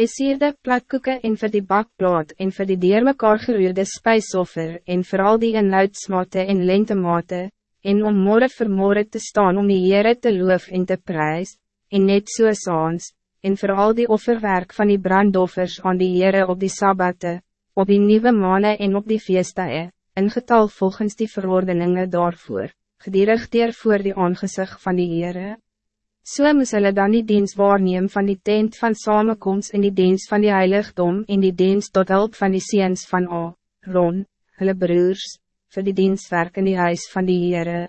is hier de platkoeken en vir die bakplaat en vir die dier mekaar geroerde spijsoffer en vir al die inhoudsmate en lentemate, en om morgen vir morgen te staan om die Heere te loof en te prijs, en net so saans, en voor al die offerwerk van die brandoffers aan die Heere op die Sabbate, op die nieuwe maanden en op die feestdae, in getal volgens die verordeningen daarvoor, gedierig voor die aangezicht van die Heere. So moes hulle dan die dienst waarneem van die tent van samenkomst in die dienst van die heiligdom en die dienst tot hulp van die seens van A, Ron, hulle broers, voor die dienstwerk in die huis van die Heere.